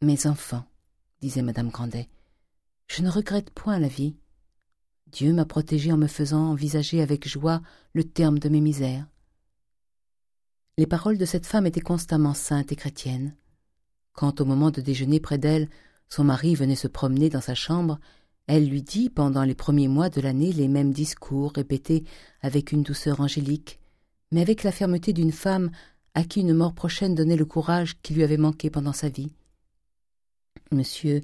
Mes enfants, disait madame Grandet, je ne regrette point la vie. Dieu m'a protégée en me faisant envisager avec joie le terme de mes misères. Les paroles de cette femme étaient constamment saintes et chrétiennes. Quand, au moment de déjeuner près d'elle, son mari venait se promener dans sa chambre, elle lui dit pendant les premiers mois de l'année les mêmes discours répétés avec une douceur angélique, mais avec la fermeté d'une femme à qui une mort prochaine donnait le courage qui lui avait manqué pendant sa vie. Monsieur,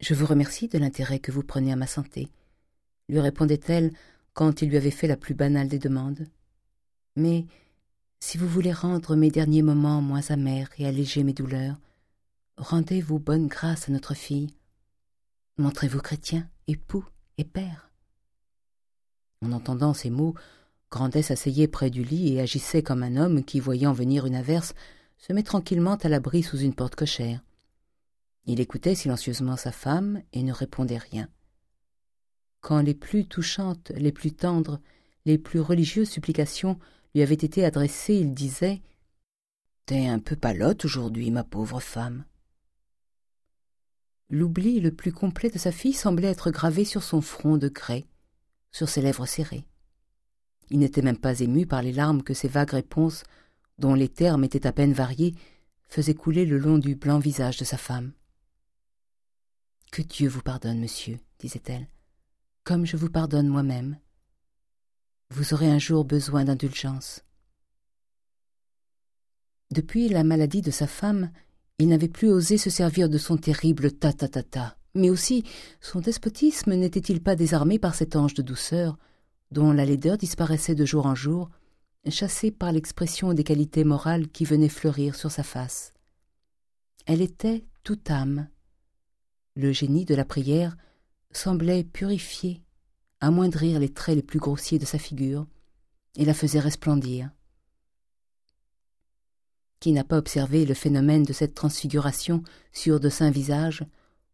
je vous remercie de l'intérêt que vous prenez à ma santé, lui répondait-elle quand il lui avait fait la plus banale des demandes. Mais si vous voulez rendre mes derniers moments moins amers et alléger mes douleurs, rendez-vous bonne grâce à notre fille. Montrez-vous chrétien, époux et père. En entendant ces mots, Grandet s'asseyait près du lit et agissait comme un homme qui, voyant venir une averse, se met tranquillement à l'abri sous une porte cochère. Il écoutait silencieusement sa femme et ne répondait rien. Quand les plus touchantes, les plus tendres, les plus religieuses supplications lui avaient été adressées, il disait « T'es un peu palote aujourd'hui, ma pauvre femme. » L'oubli le plus complet de sa fille semblait être gravé sur son front de grès, sur ses lèvres serrées. Il n'était même pas ému par les larmes que ces vagues réponses, dont les termes étaient à peine variés, faisaient couler le long du blanc visage de sa femme. « Que Dieu vous pardonne, monsieur, disait-elle, comme je vous pardonne moi-même. Vous aurez un jour besoin d'indulgence. Depuis la maladie de sa femme, il n'avait plus osé se servir de son terrible ta-ta-ta-ta, mais aussi son despotisme n'était-il pas désarmé par cet ange de douceur dont la laideur disparaissait de jour en jour, chassée par l'expression des qualités morales qui venaient fleurir sur sa face? Elle était toute âme. Le génie de la prière semblait purifier, amoindrir les traits les plus grossiers de sa figure, et la faisait resplendir. Qui n'a pas observé le phénomène de cette transfiguration sur de saints visages,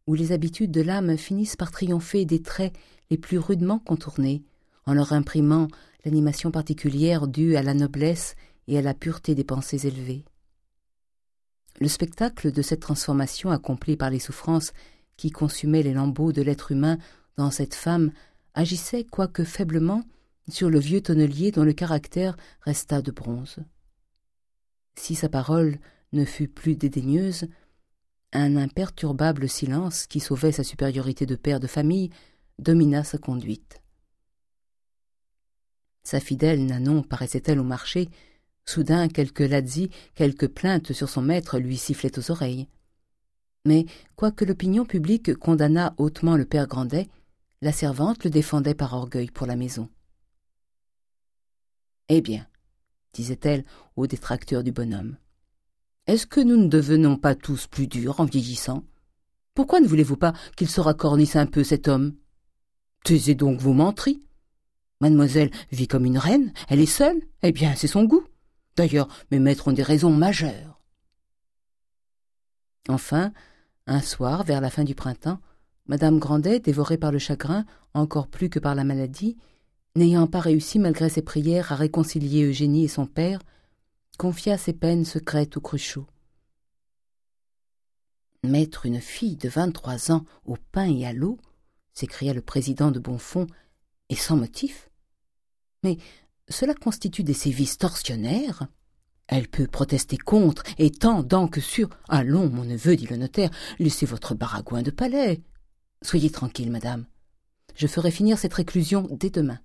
où les habitudes de l'âme finissent par triompher des traits les plus rudement contournés, en leur imprimant l'animation particulière due à la noblesse et à la pureté des pensées élevées. Le spectacle de cette transformation accomplie par les souffrances qui consumaient les lambeaux de l'être humain dans cette femme agissait, quoique faiblement, sur le vieux tonnelier dont le caractère resta de bronze. Si sa parole ne fut plus dédaigneuse, un imperturbable silence qui sauvait sa supériorité de père de famille domina sa conduite. Sa fidèle Nanon paraissait-elle au marché, soudain quelques lazzi, quelques plaintes sur son maître lui sifflaient aux oreilles. Mais, quoique l'opinion publique condamnât hautement le père Grandet, la servante le défendait par orgueil pour la maison. « Eh bien, disait-elle aux détracteurs du bonhomme, est-ce que nous ne devenons pas tous plus durs en vieillissant? Pourquoi ne voulez-vous pas qu'il se racornisse un peu, cet homme? Taisez donc vos menteries Mademoiselle vit comme une reine, elle est seule, eh bien, c'est son goût. D'ailleurs, mes maîtres ont des raisons majeures. Enfin, un soir, vers la fin du printemps, Madame Grandet, dévorée par le chagrin, encore plus que par la maladie, n'ayant pas réussi malgré ses prières à réconcilier Eugénie et son père, confia ses peines secrètes au Cruchot. Mettre une fille de vingt-trois ans au pain et à l'eau, s'écria le président de Bonfond, et sans motif mais cela constitue des sévices torsionnaires. Elle peut protester contre, et tant que sur... Allons, mon neveu, dit le notaire, laissez votre baragouin de palais. Soyez tranquille, madame. Je ferai finir cette réclusion dès demain.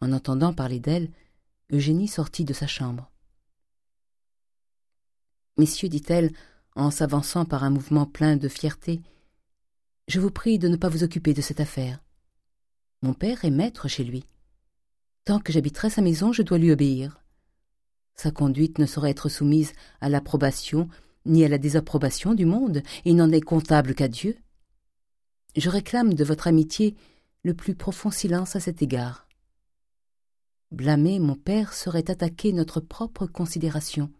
En entendant parler d'elle, Eugénie sortit de sa chambre. Messieurs, dit-elle, en s'avançant par un mouvement plein de fierté, je vous prie de ne pas vous occuper de cette affaire. Mon père est maître chez lui. Tant que j'habiterai sa maison, je dois lui obéir. Sa conduite ne saurait être soumise à l'approbation ni à la désapprobation du monde, il n'en est comptable qu'à Dieu. Je réclame de votre amitié le plus profond silence à cet égard. Blâmer mon père serait attaquer notre propre considération.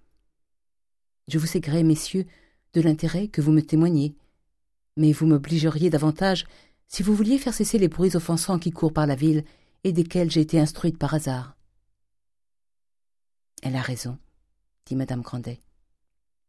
Je vous sais gré, messieurs, de l'intérêt que vous me témoignez, mais vous m'obligeriez davantage si vous vouliez faire cesser les bruits offensants qui courent par la ville et desquels j'ai été instruite par hasard. Elle a raison, dit madame Grandet.